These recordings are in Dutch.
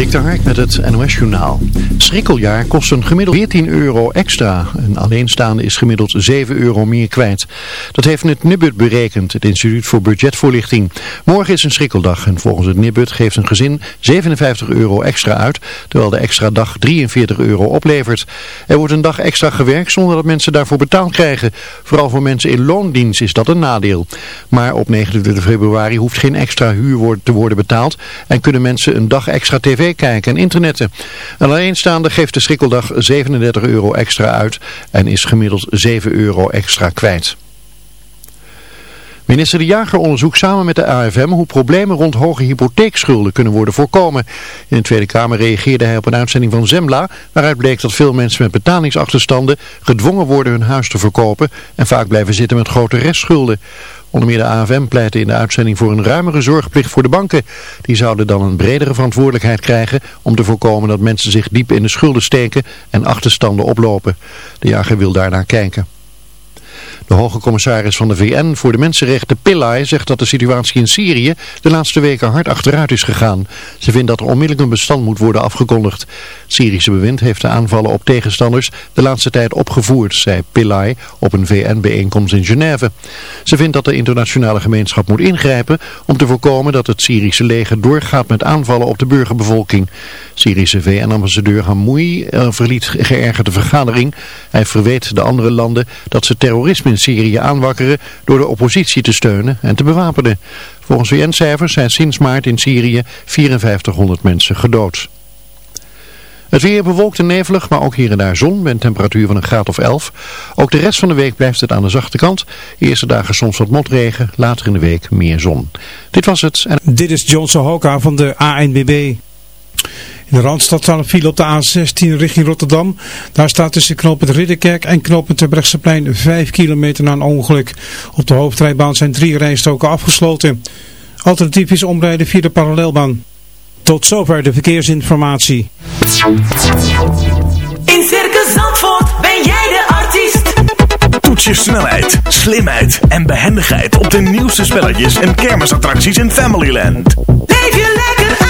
Dik Hark met het NOS Journaal. Schrikkeljaar kost een gemiddeld 14 euro extra. Een alleenstaande is gemiddeld 7 euro meer kwijt. Dat heeft het Nibud berekend, het Instituut voor Budgetvoorlichting. Morgen is een schrikkeldag en volgens het Nibud geeft een gezin 57 euro extra uit, terwijl de extra dag 43 euro oplevert. Er wordt een dag extra gewerkt zonder dat mensen daarvoor betaald krijgen. Vooral voor mensen in loondienst is dat een nadeel. Maar op 29 februari hoeft geen extra huur te worden betaald en kunnen mensen een dag extra tv kijken en internetten. Een alleenstaande geeft de schrikkeldag 37 euro extra uit en is gemiddeld 7 euro extra kwijt. Minister De Jager onderzoekt samen met de AFM hoe problemen rond hoge hypotheekschulden kunnen worden voorkomen. In de Tweede Kamer reageerde hij op een uitzending van Zembla, waaruit bleek dat veel mensen met betalingsachterstanden gedwongen worden hun huis te verkopen en vaak blijven zitten met grote restschulden. Onder meer de AFM pleitte in de uitzending voor een ruimere zorgplicht voor de banken. Die zouden dan een bredere verantwoordelijkheid krijgen om te voorkomen dat mensen zich diep in de schulden steken en achterstanden oplopen. De jager wil daarnaar kijken. De hoge commissaris van de VN voor de Mensenrechten Pillay zegt dat de situatie in Syrië de laatste weken hard achteruit is gegaan. Ze vindt dat er onmiddellijk een bestand moet worden afgekondigd. Het Syrische bewind heeft de aanvallen op tegenstanders de laatste tijd opgevoerd, zei Pillay op een VN-bijeenkomst in Genève. Ze vindt dat de internationale gemeenschap moet ingrijpen om te voorkomen dat het Syrische leger doorgaat met aanvallen op de burgerbevolking. Syrische VN-ambassadeur Hamoui uh, verliet geërgerd de vergadering. Hij verweet de andere landen dat ze terrorisme Syrië aanwakkeren door de oppositie te steunen en te bewapenen. Volgens VN-cijfers zijn sinds maart in Syrië 5400 mensen gedood. Het weer bewolkt en nevelig, maar ook hier en daar zon bij een temperatuur van een graad of 11. Ook de rest van de week blijft het aan de zachte kant. eerste dagen soms wat motregen, later in de week meer zon. Dit was het. En... Dit is Johnson Hoka van de ANBB. In de Randstad staan een file op de A16 richting Rotterdam. Daar staat tussen knooppunt Ridderkerk en knooppunt Terbrechtseplein 5 kilometer na een ongeluk. Op de hoofdrijbaan zijn drie rijstoken afgesloten. Alternatief is omrijden via de parallelbaan. Tot zover de verkeersinformatie. In Circus Zandvoort ben jij de artiest. Toets je snelheid, slimheid en behendigheid op de nieuwste spelletjes en kermisattracties in Familyland. Leef je lekker uit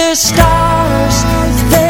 the stars.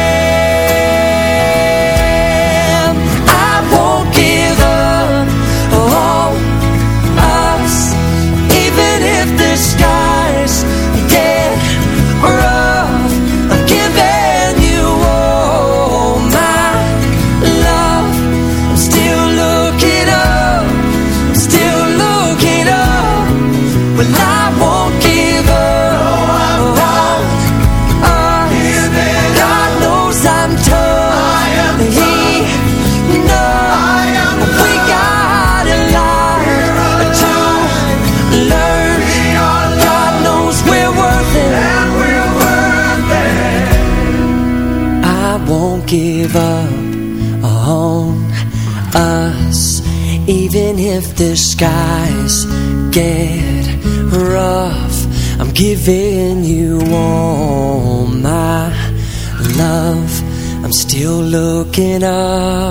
looking up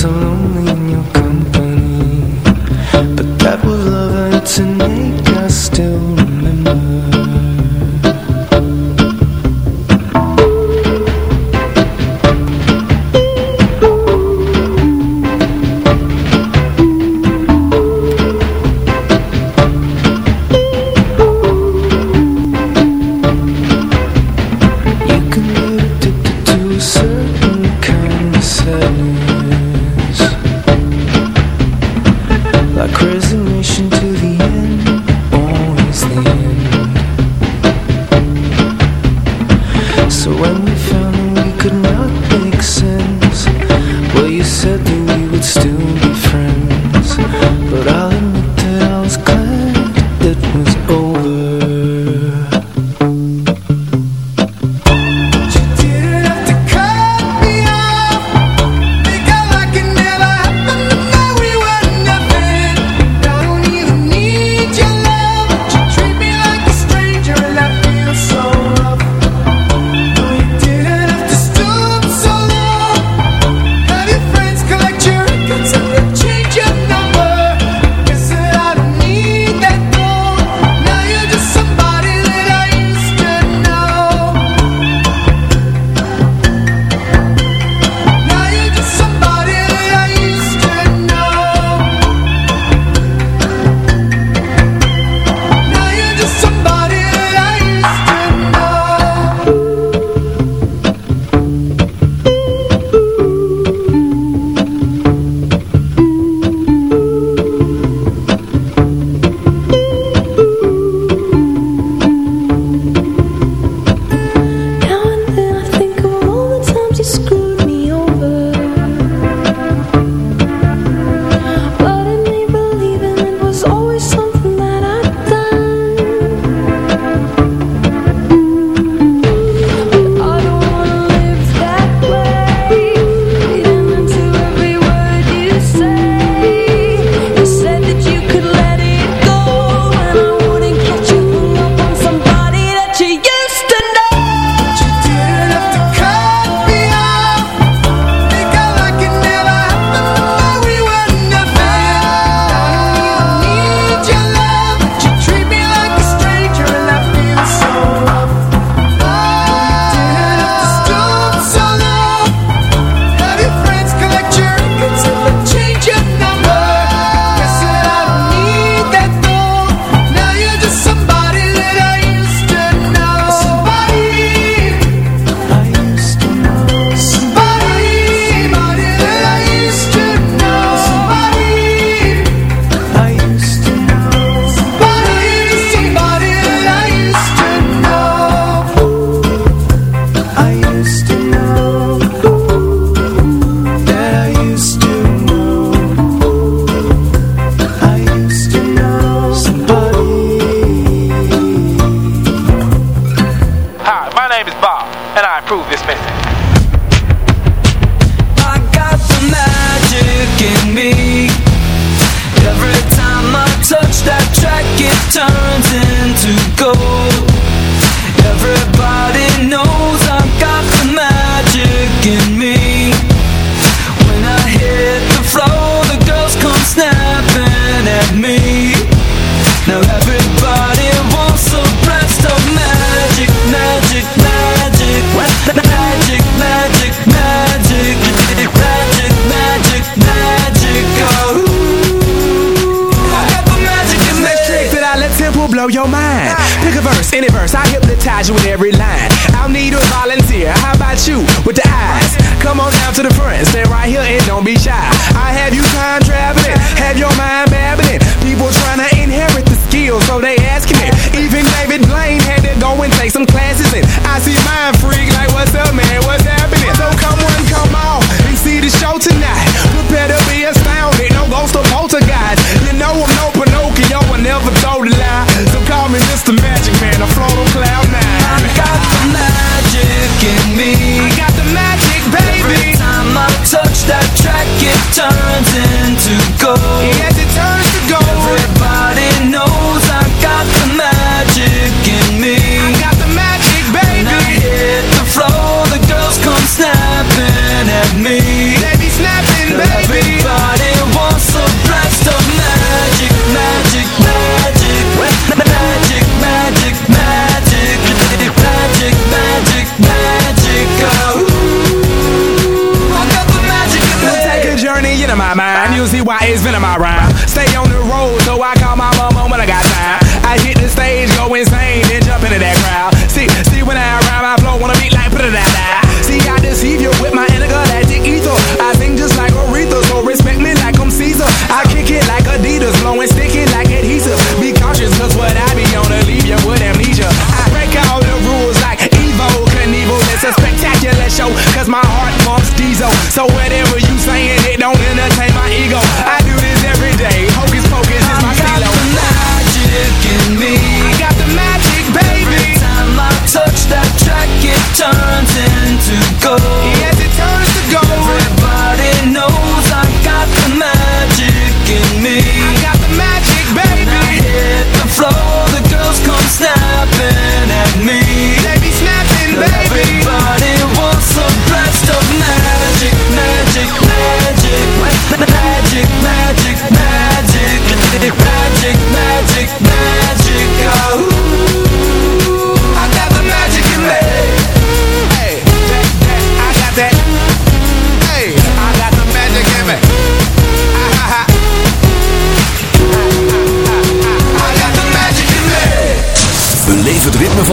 solo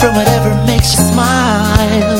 from whatever makes you smile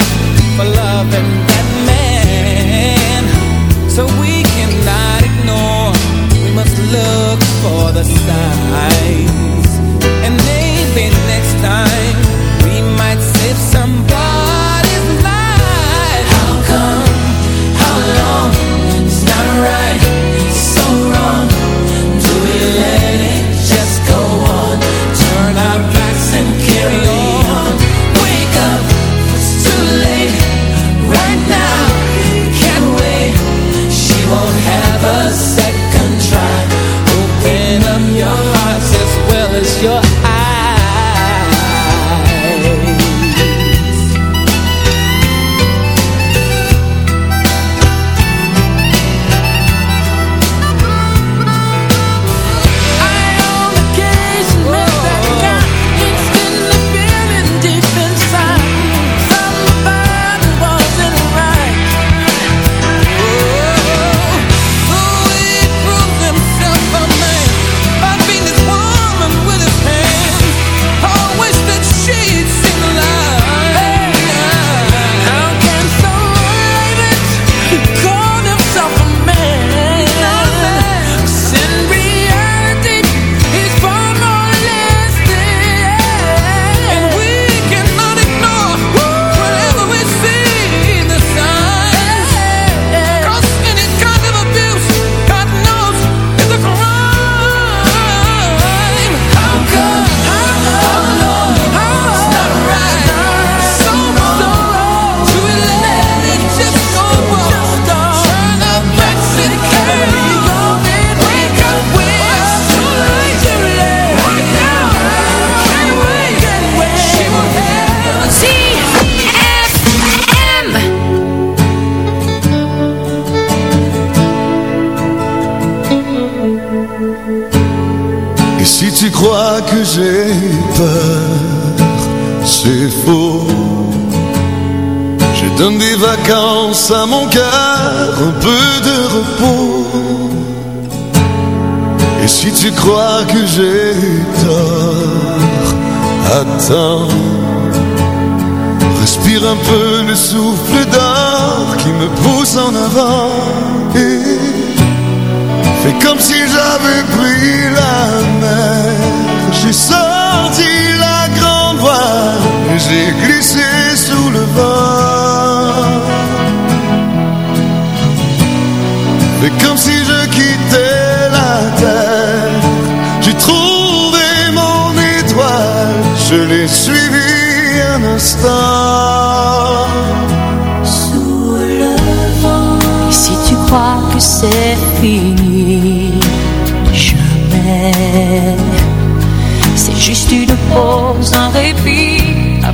so we cannot ignore. We must look for the signs.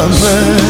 amém.